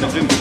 Merci.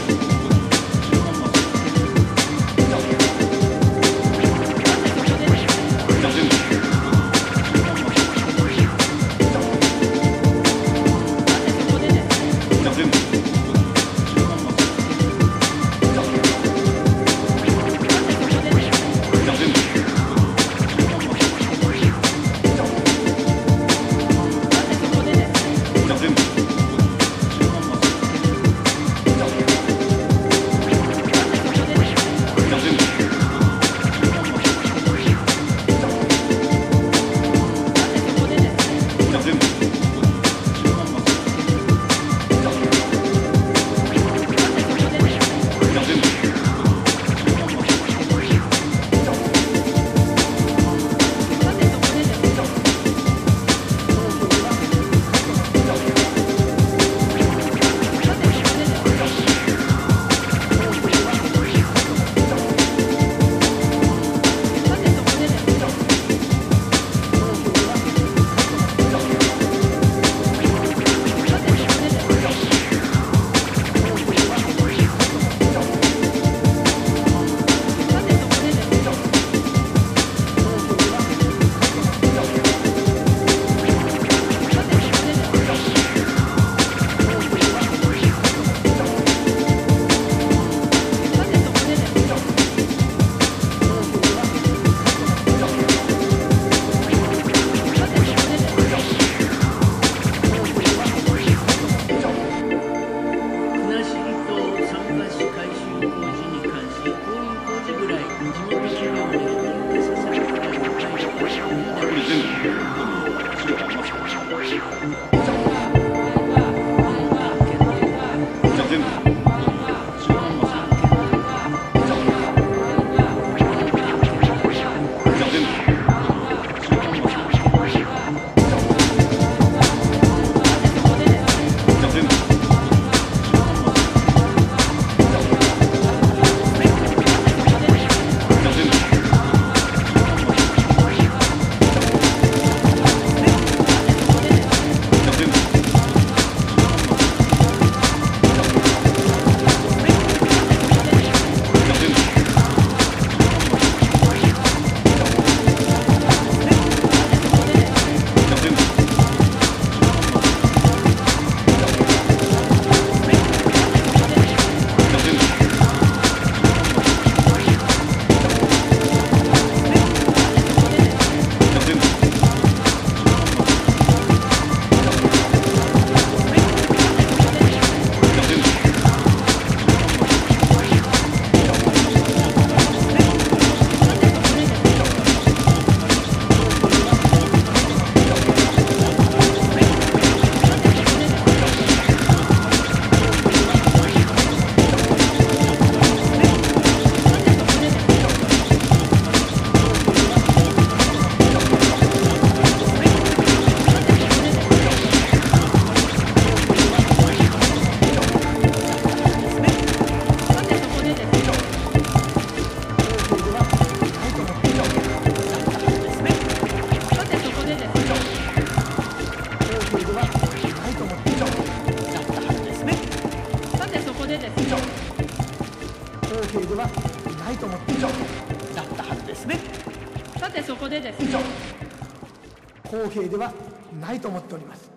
法廷ではないと思って以上だったはずですね。さてそこでですね。以上。公平ではないと思っております。